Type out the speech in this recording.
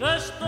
Just